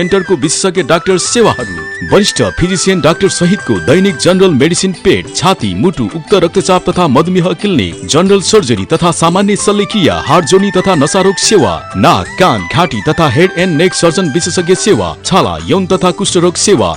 सेन्टरको विशेषज्ञ डाक्टर सेवाहरू वरिष्ठ फिजिसियन डाक्टर सहितको दैनिक जनरल मेडिसिन पेट छाती मुटु उक्त रक्तचाप तथा मधुमेह क्लिनिक जनरल सर्जरी तथा सामान्य शल्यक्रिया हार्ट जोनी तथा नसारोग सेवा नाक कान घाँटी तथा हेड एन्ड नेक सर्जन विशेषज्ञ सेवा छाला यौन तथा कुष्ठरोग सेवा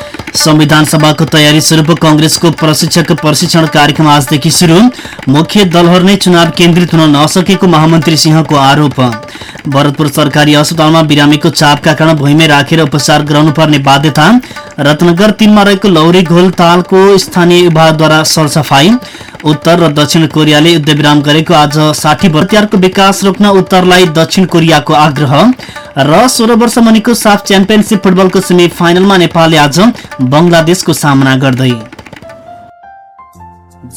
संविधान सभाको तयारी स्वरूप कंग्रेसको प्रशिक्षक प्रशिक्षण कार्यक्रम आजदेखि शुरू मुख्य दलहरू नै चुनाव केन्द्रित हुन नसकेको महामन्त्री सिंहको आरोप। भरतपुर सरकारी अस्पतालमा बिरामीको चापका कारण भुइँमै राखेर उपचार गराउनुपर्ने बाध्यता। रत्नगर तीनमा रहेको लौरी घोल तालको स्थानीय विभागद्वारा सरसफाई। उत्तर र दक्षिण कोरियाले युद्धविराम गरेको आज साठी वर्षको विकास रोक्न उत्तरलाई दक्षिण कोरियाको आग्रह। र सोह्र वर्ष मुनिको साफ च्याम्पियनसिप फुटबलको सेमी फाइनलमा नेपालले आज बंगलादेशको सामना गर्दै।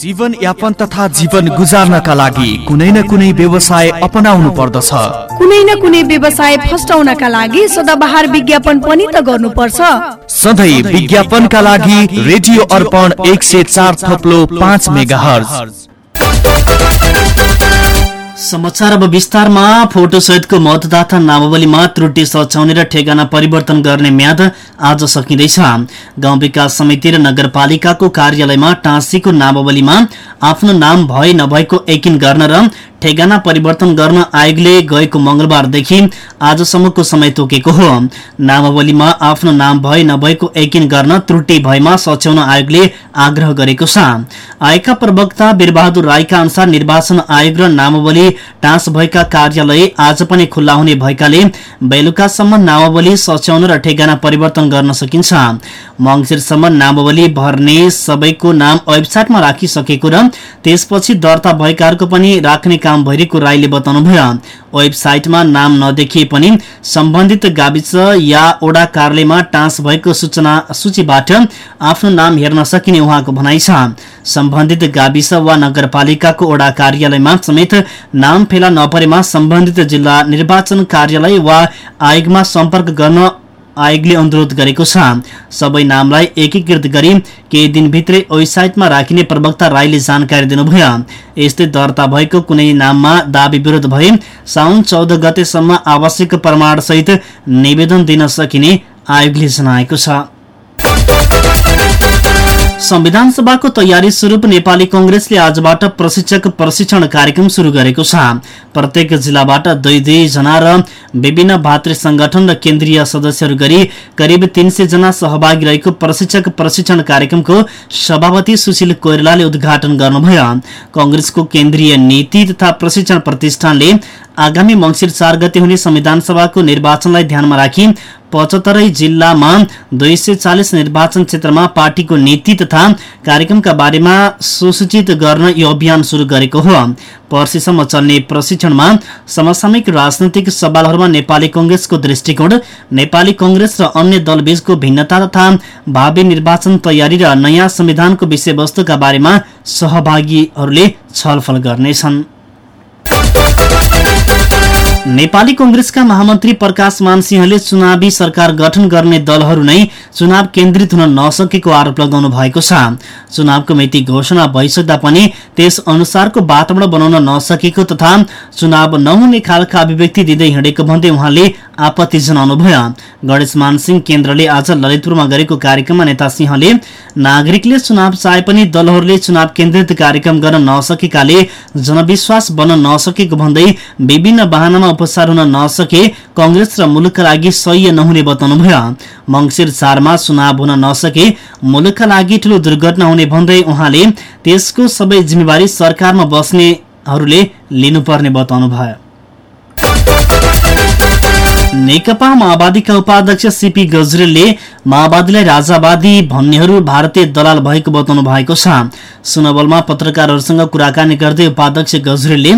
जीवन यापन तथा जीवन गुजार्नका लागि कुनै न कुनै व्यवसाय अपनाउनु पर्दछ। कुनै न कुनै व्यवसाय फस्टाउनका लागि सदाबहार विज्ञापन पनि त गर्नुपर्छ। सधैँ विज्ञापनका लागि रेडियो अर्पण एक सय चार थप्लो पाँच मेगा समाचार अब विस्तारमा। फोटो सहितको मतदाता नामावलीमा त्रुटि सच्याउने र ठेगाना परिवर्तन गर्ने म्याद आज सकिँदैछ। गाउँ विकास समिति र नगरपालिकाको कार्यालयमा टाँसीको नामावलीमा आफ्नो नाम भए नभएको यकिन गर्न र ठेगाना परिवर्तन गर्न आयोगले गएको मंगलबारदेखि आजसम्मको समय तोकेको हो। नामावलीमा आफ्नो नाम भए नभएको यकिन गर्न त्रुटि भएमा सच्याउन आयोगले आग्रह गरेको छ। आयोगका प्रवक्ता वीरबहादुर राईका अनुसार निर्वाचन आयोग र नामावली टाँस भएका कार्यालय आज पनि खुल्ला हुने भएकाले बेलुकासम्म नामावली सच्याउन र ठेगाना परिवर्तन गर्न सकिन्छ। मङ्सिरसम्म नामावली भर्ने सबैको नाम वेबसाइटमा राखिसकेको र त्यसपछि दर्ता भएकाहरूको पनि राख्ने काम भइरहेको राईले बताउनुभयो। वेबसाइटमा नाम नदेखिए पनि सम्बन्धित गाविस या ओडा कार्यालयमा टाँस भएको सूचना सूचीबाट आफ्नो नाम हेर्न सकिने उहाँको भनाइ छ। सम्बन्धित गाविस वा नगरपालिकाको ओडा कार्यालयमा समेत नाम फेला नपरेमा सम्बन्धित जिल्ला निर्वाचन कार्यालय वा आयोगमा सम्पर्क गर्न आयोगले अनुरोध गरेको छ। सबै नामलाई एकीकृत गरी केही दिनभित्रै वेबसाइटमा राखिने प्रवक्ता राईले जानकारी दिनुभयो। यस्तै दर्ता भएको कुनै नाममा दावी विरोध भए साउन चौध गतेसम्म आवश्यक प्रमाणसहित निवेदन दिन सकिने आयोगले जनाएको छ। संविधान सभाको तयारी स्वरूप नेपाली कंग्रेसले आजबाट प्रशिक्षक प्रशिक्षण कार्यक्रम शुरू गरेको छ। प्रत्येक जिल्लाबाट दुई दुई जना र विभिन्न भातृ संगठन र केन्द्रीय सदस्यहरू गरी करिब तीन सय जना सहभागी रहेको प्रशिक्षक प्रशिक्षण कार्यक्रमको सभापति सुशील कोइरालाले उद्घाटन गर्नुभयो। कंग्रेसको केन्द्रीय नीति तथा प्रशिक्षण प्रतिष्ठानले आगामी मंगिर चार गते हुने संविधान सभाको निर्वाचनलाई ध्यानमा राखी पचहत्तरै जिल्लामा दुई सय चालिस निर्वाचन क्षेत्रमा पार्टीको नीति तथा कार्यक्रमका बारेमा सुसूचित गर्न यो अभियान शुरू गरेको हो। पर्सिसम्म चल्ने प्रशिक्षणमा समसामयिक राजनैतिक सवालहरूमा नेपाली कंग्रेसको दृष्टिकोण नेपाली कंग्रेस र अन्य दलबीचको भिन्नता तथा भावी निर्वाचन तयारी र नयाँ संविधानको विषयवस्तुका बारेमा सहभागीहरूले छलफल गर्नेछन्। नेपाली कंग्रेसका महामन्त्री प्रकाश मानसिंहले चुनावी सरकार गठन गर्ने दलहरू नै चुनाव केन्द्रित हुन नसकेको आरोप लगाउनु भएको छ। चुनावको मिति घोषणा भइसक्दा पनि त्यस अनुसारको वातावरण बनाउन नसकेको तथा चुनाव नहुने खालका अभिव्यक्ति दिँदै हिँडेको भन्दै उहाँले आपत्ति जनाउनुभयो। गणेश मानसिंह केन्द्रले आज ललितपुरमा गरेको कार्यक्रममा नेता सिंहले नागरिकले चुनाव चाहे पनि दलहरूले चुनाव केन्द्रित कार्यक्रम गर्न नसकेकाले जनविश्वास बन्न नसकेको भन्दै विभिन्न वाहनामा उपचार हुन नसके कंग्रेस र मुलुकका लागि सह्य नहुने बताउनुभयो। मंगिर चारमा चुनाव हुन नसके मुलुकका लागि ठूलो दुर्घटना हुने भन्दै उहाँले त्यसको सबै जिम्मेवारी सरकारमा बस्नेहरूले लिनुपर्ने बताउनुभयो। नेकपा माओवादीका उपाध्यक्ष सीपी गजरेलले माओवादीलाई राजावादी भन्नेहरू भारतीय दलाल भएको बताउनु भएको छ। सुनवलमा पत्रकारहरूसँग कुराकानी गर्दै उपाध्यक्ष गजरेलले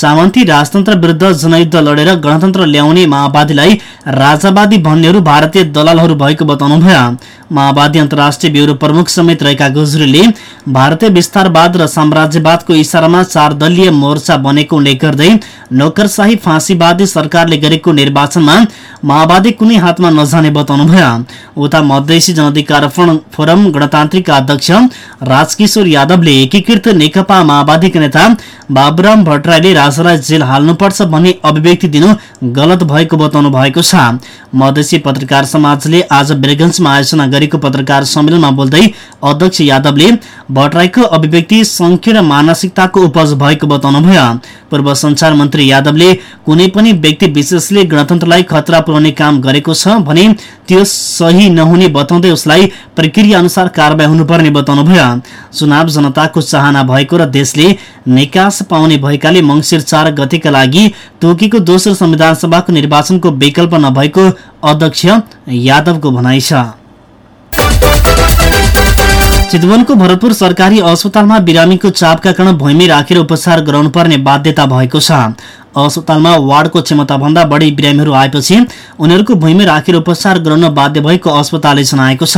सामन्ती राजतन्त्र विरुद्ध जनयुद्ध लडेर गणतन्त्र ल्याउने माओवादीलाई राजावादी भन्नेहरू भारतीय दलालहरू भएको बताउनुभयो। माओवादी अन्तर्राष्ट्रिय ब्युरो प्रमुख समेत रहेका गजरेलले भारतीय विस्तारवाद र साम्राज्यवादको इसारामा चार मोर्चा बनेको उल्लेख गर्दै नोकरशाही फाँसीवादी सरकारले गरेको निर्वाचनमा माओवादी कुनै हातमा नजाने बताउनुभयो उता मधेसी जनअधिकार फोरम गणतान्त्रिकका अध्यक्ष राजकिशोर यादवले एकीकृत नेकपा माओवादीका नेता बाबुराम भट्टराईले राजालाई जेल हाल्नुपर्छ भन्ने अभिव्यक्ति दिनु गलत भएको बताउनु भएको छ। मधेसी पत्रकार समाजले आज बेरगंजमा आयोजना गरेको पत्रकार सम्मेलनमा बोल्दै अध्यक्ष यादवले भट्टराईको अभिव्यक्ति संकीर्ण मानसिकताको उपज भएको बताउनुभयो पूर्व संचार मन्त्री यादवले कुनै पनि व्यक्ति विशेषले गणतन्त्रलाई खतरा पुर्याउने काम गरेको छ भने त्यो सही नहुने बताउँदै उसलाई प्रक्रिया अनुसार कारवाही हुनुपर्ने बताउनुभयो चुनाव जनताको चाहना भएको र देशले निकास पाउने भएकाले मंगिर चार गतेका लागि तोकेको दोस्रो संविधान सभाको निर्वाचनको विकल्प नभएको अध्यक्ष यादवको भनाइ छ। चितवनको भरतपुर सरकारी अस्पतालमा बिरामीको चापका कारण भुइँमै राखेर उपचार गराउनुपर्ने बाध्यता भएको छ। अस्पतालमा वार्डको क्षमताभन्दा बढी बिरामीहरू आएपछि उनीहरूको भुइँमै राखेर उपचार गराउन बाध्य भएको अस्पतालले जनाएको छ।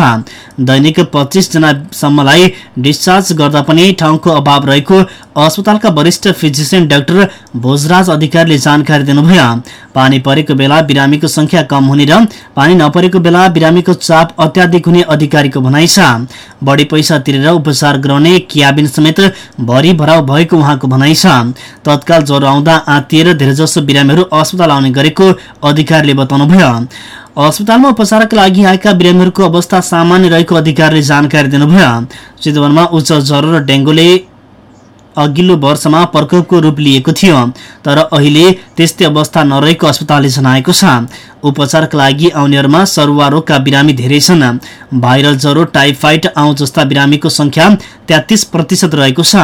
दैनिक पच्चिस जनासम्मलाई डिस्चार्ज गर्दा पनि ठाउँको अभाव रहेको अस्पतालका वरिष्ठ फिजिसियन डाक्टर भोजराज अधिकारीले जानकारी दिनुभयो। पानी परेको बेला बिरामीको संख्या कम हुने र पानी नपरेको बेला बिरामीको चाप अत्याधिक हुने अधिकारीको भनाइ छ। बढी पैसा तिरेर उपचार गराउने क्याबिन समेत भरि भराउ भएको उहाँको भनाइ छ। तत्काल ज्वरो आउँदा आत्तिएर धेरैजसो बिरामीहरू अस्पताल आउने गरेको अधिकारीले बताउनुभयो। अस्पतालमा उपचारका लागि आएका बिरामीहरूको अवस्था सामान्य रहेको अधिकारीले जानकारी दिनुभयो। चितवनमा उच्च ज्वरो र डेङ्गुले अघिल्लो वर्षमा प्रकोपको रूप लिएको थियो तर अहिले त्यस्तै अवस्था नरहेको अस्पतालले जनाएको छ। उपचारका लागि आउनेहरूमा सरुवा रोगका बिरामी धेरै छन्। भाइरल ज्वरो टाइफाइड आउँ जस्ता बिरामीको संख्या तेत्तिस प्रतिशत रहेको छ।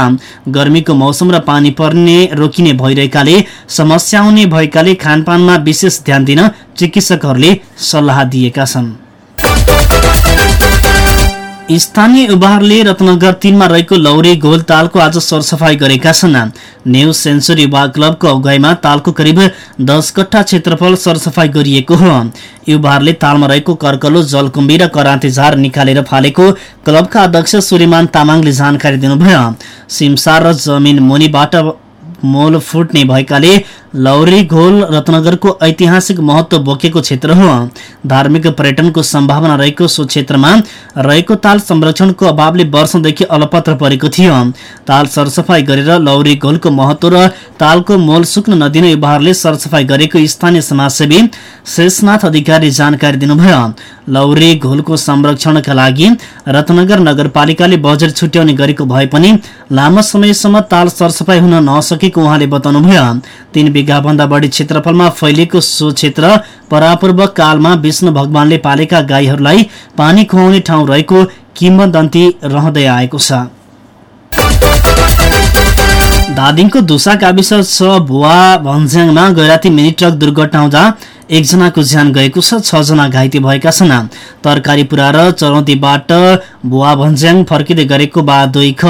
गर्मीको मौसम र पानी पर्ने रोकिने भइरहेकाले समस्या आउने भएकाले खानपानमा विशेष ध्यान दिन चिकित्सकहरूले सल्लाह दिएका छन्। स्थानीय युवाहरूले रत्नगर तीनमा रहेको लौरे गोल तालको आज सरसफाई गरेका छन्। न्यू सेन्चुरी युवा क्लबको अगुवाईमा तालको करिब दस कट्ठा क्षेत्रफल सरसफाई गरिएको हो। युवाहरूले तालमा रहेको कर्कलो जलकुम्बी र कराते झार निकालेर फालेको क्लबका अध्यक्ष सूर्यमान तामाङले जानकारी दिनुभयो। सिमसार र जमिन मुनिबाट मोल फुट्ने भएकाले लौरी घोल रत्नगरको ऐतिहासिक महत्व बोकेको क्षेत्र हो। धार्मिक पर्यटनको सम्भावना रहेको सो क्षेत्रमा रहेको ताल संरक्षणको अभावले वर्षदेखि अलपत्र परेको थियो। ताल सरसफाई गरेर लौरी घोलको महत्व र तालको मोल सुक्न नदिने युवाहरूले सरसफाई गरेको स्थानीय समाजसेवी शेषनाथ अधिकारी जानकारी दिनुभयो। लौरी घोलको संरक्षणका लागि रत्नगर नगरपालिकाले बजेट छुट्याउने गरेको भए पनि लामो समयसम्म ताल सरसफाई हुन नसकेको उहाँले बताउनुभयो तीन बिघा भन्दा बढी क्षेत्रफलमा फैलिएको सो क्षेत्र परापूर्व कालमा विष्णु भगवानले पालेका गाईहरूलाई पानी खुवाउने ठाउँ रहेको किम्बदन्ती रहँदै आएको छ। धादिङको दुसा गाविस छ भुवा भन्ज्याङमा गैराती मिनी ट्रक दुर्घटना हुँदा एकजनाको ज्यान गएको छ छजना घाइते भएका छन्। तरकारी पुरा र चरौतीबाट भुवा भन्ज्याङ फर्किँदै गरेको बा दुई ख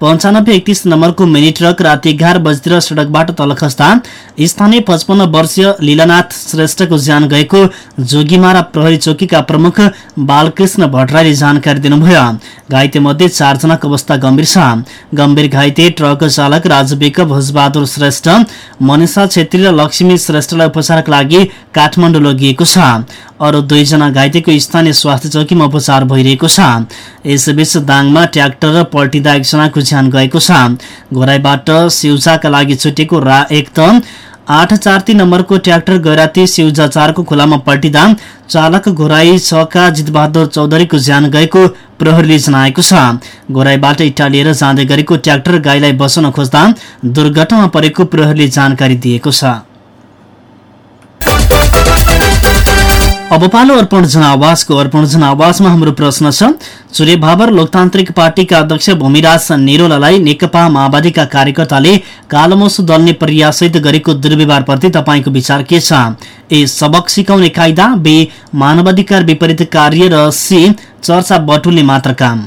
पन्चानब्बे एकतिस नम्बरको मिनी ट्रक राति एघार बजीतिर सड़कबाट तल खस्दा स्थानीय पचपन्न वर्षीय लीलानाथ श्रेष्ठको ज्यान गएको जोगीमारा प्रहरी चौकीका प्रमुख बालकृष्ण भट्टराईले जानकारी दिनुभयो। घाइते मध्ये चारजनाको अवस्था गम्भीर छ। गम्भीर घाइते ट्रक चालक राजविक भोजबहादुर श्रेष्ठ मनिषा छेत्री र लक्ष्मी श्रेष्ठलाई उपचारका लागि काठमाडौँ लगिएको छ। अरू दुईजना घाइतेको स्थानीय स्वास्थ्य चौकीमा उपचार भइरहेको छ। यसबीच दाङमा ट्र्याक्टर पल्टिँदा एकजनाको ज्यान गएको छ। घोराईबाट सिउजाका लागि छुटेको रा एक त आठ चार तीन नम्बरको ट्र्याक्टर गैराती सिउजा चारको खोलामा पल्टिँदा चालक घोराई छका जितबहादुर चौधरीको ज्यान गएको प्रहरीले जनाएको छ। घोराईबाट इट्टा लिएर जाँदै गरेको ट्र्याक्टर गाईलाई बचाउन खोज्दा दुर्घटनामा परेको प्रहरीले जानकारी दिएको छ। अब पालो अर्पण जनावासको अर्पण जनावासमा हाम्रो प्रश्न छ। चुरे भावर लोकतान्त्रिक पार्टीका अध्यक्ष भूमिराज निरोलालाई नेकपा माओवादीका कार्यकर्ताले कालोमोसो दल्ने प्रयाससहित गरेको दुर्व्यवहारप्रति तपाईँको विचार के छ? ए सबक सिकाउने कायदा बे मानवाधिकार विपरीत कार्य र सी चर्चा बटुल्ने मात्र काम।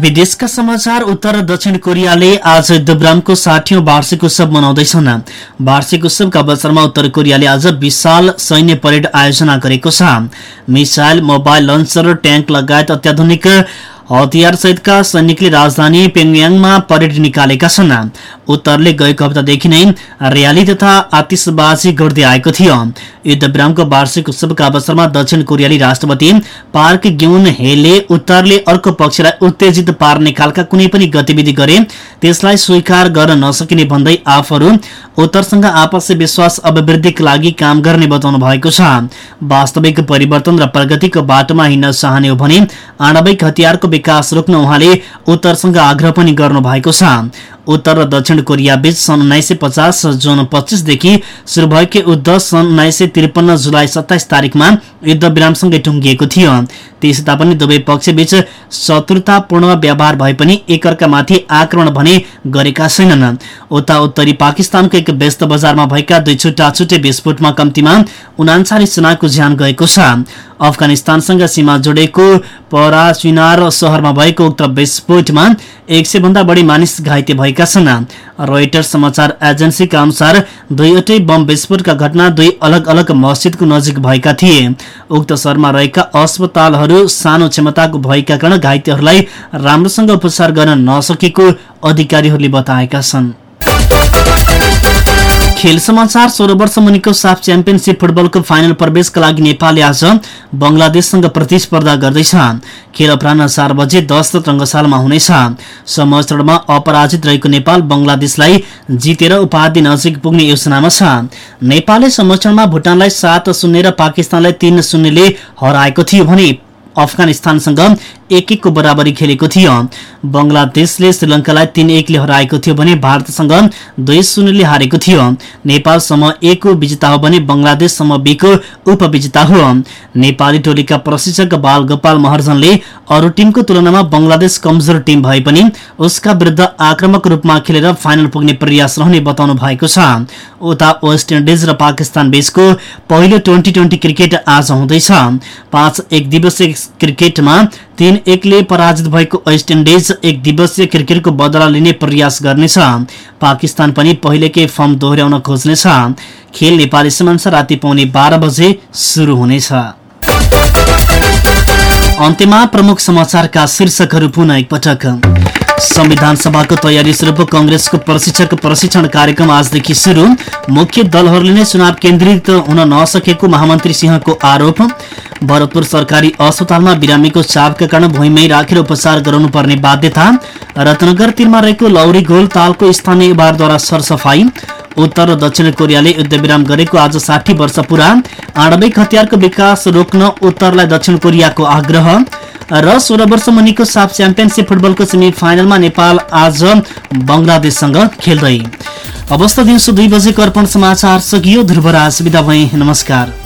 विदेशका समाचार उत्तर र दक्षिण कोरियाले आज युद्धविरामको साठीौं वार्षिक उत्सव मनाउँदैछन्। वार्षिक उत्सवका अवसरमा उत्तर कोरियाले आज विशाल सैन्य परेड आयोजना गरेको छ। मिसाइल मोबाइल लन्चर ट्याङ्क लगायत अत्याधुनिक हतियार सहितका सैनिकले राजधानी पेङयाङमा परेड निकालेका छन्। उत्तरले गएको हप्तादेखि नै र्याली तथा आतिशबाजी गर्दै आएको थियो। युद्धविरामको वार्षिक उत्सवका अवसरमा दक्षिण कोरियाली राष्ट्रपति पार्क ग्युन हेले उत्तरले अर्को पक्षलाई उत्तेजित पार्ने खालका कुनै पनि गतिविधि गरे त्यसलाई स्वीकार गर्न नसकिने भन्दै आफूहरू उत्तरसँग आपसी विश्वास अभिवृद्धिका लागि काम गर्ने बताउनु भएको छ। वास्तविक परिवर्तन र प्रगतिको बाटोमा हिँड्न चाहने हो भने आणविक हतियारको विकास रोक्न उहाँले उत्तरसँग आग्रह पनि गर्नु भएको छ। उत्तर र दक्षिण कोरिया बीच सन् उन्नाइस सय पचास जुन पच्चिसदेखि शुरू भएको युद्ध सन् उन्नाइस सय त्रिपन्न जुलाई सत्ताइस तारिकमा युद्ध विरामसँगै टुङ्गिएको थियो। त्यसै तापनि दुवै पक्षबीच शत्रुतापूर्ण व्यवहार भए पनि एकअर्कामाथि आक्रमण भने गरेका छैनन्। उता उत्तरी पाकिस्तानको एक व्यस्त बजारमा भएका दुई छुट्टा छुट्टै विस्फोटमा कम्तीमा उनाचालिस जनाको ज्यान गएको छ। अफगानिस्तानसँग सीमा जोडेको पराचुनार सहरमा भएको उक्त विस्फोटमा एक सय भन्दा बढी मानिस घाइते भएका छन्। रोइटर समाचार एजेन्सीका अनुसार दुईवटै बम विस्फोटका घटना दुई अलग अलग मस्जिदको नजिक भएका थिए। उक्त शहरमा रहेका अस्पतालहरू सानो क्षमताको भएका कारण घाइतेहरूलाई राम्रोसँग उपचार गर्न नसकेको अधिकारीहरूले बताएका छन्। खेल समाचार सोह्र वर्ष मुनिको साफ च्याम्पियनसिप फुटबलको फाइनल प्रवेशका लागि नेपालले आज बंगलादेशसँग प्रतिस्पर्धा गर्दैछ खेल अपराह चार बजे दस रङ्गशालामा हुनेछ समूह अपराजित रहेको नेपाल बंगलादेशलाई जितेर उपाधि नजिक पुग्ने योजनामा छ। नेपालले समूह चरणमा भुटानलाई सात शून्य र पाकिस्तानलाई तीन शून्यले हराएको थियो भने अफगानिस्तानसँग एक एकको बराबरी खेलेको थियो। बंगलादेशले श्रीलंकालाई तीन एकले हराएको थियो भने भारतसँग दुई शून्यले हारेको थियो। नेपाल समूह विजेता हो भने बंगलादेश समूह बी को उपविजेता हो। नेपाली टोलीका प्रशिक्षक बाल गोपाल महर्जनले अरू टिमको तुलनामा बंगलादेश कमजोर टिम भए पनि उसका विरुद्ध आक्रमक रूपमा खेलेर फाइनल पुग्ने प्रयास रहने बताउनु भएको छ। उता वेस्ट इन्डिज र पाकिस्तान बीचको पहिलो ट्वेन्टी ट्वेन्टी क्रिकेट आज हुँदैछ। पाँच एक दिवसीय क्रिकेटमा तीन एकले पराजित भएको वेस्ट इन्डिज एक दिवसीय क्रिकेटको बदला लिने प्रयास गर्नेछ। पाकिस्तान पनि पहिलेकै फर्म दोहोर्याउन खोज्नेछ। खेल नेपाली समयअनुसार राति पाउने बाह्र बजे सुरु हुनेछ। अन्त्यमा प्रमुख समाचारका शीर्षकहरू पुनः एकपटक। संविधान सभाको तयारी स्वरूप कंग्रेसको प्रशिक्षक प्रशिक्षण कार्यक्रम आजदेखि शुरू मुख्य दलहरूले नै चुनाव केन्द्रित हुन नसकेको महामन्त्री सिंहको आरोप। भरतपुर सरकारी अस्पतालमा बिरामीको चापका कारण भुइँमै राखेर उपचार गराउनु पर्ने बाध्यता। रत्नगर तीरमा रहेको लौरी गोल तालको स्थानीय बारद्वारा सरसफाई। उत्तर र दक्षिण कोरियाले युद्धविराम गरेको आज साठी वर्ष पुरा। आणविक हतियारको विकास रोक्न उत्तरलाई दक्षिण कोरियाको आग्रह। र सोह्र वर्ष मुनिको साफ च्याम्पियनसिप फुटबलको सेमी फाइनलमा नेपाल आज बंगलादेशसँग खेल्दै। अवस्था दिउँसो दुई बजेको अर्पण समाचार सकियो। ध्रुवराज विदा भए। नमस्कार।